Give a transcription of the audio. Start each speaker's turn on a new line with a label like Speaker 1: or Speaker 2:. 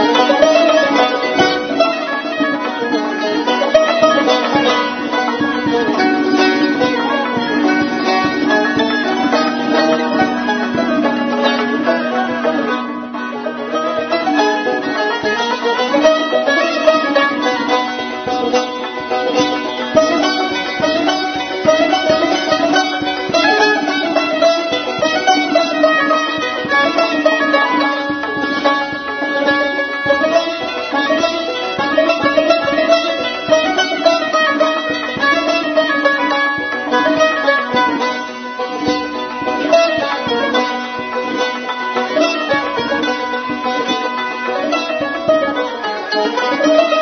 Speaker 1: Música Thank you.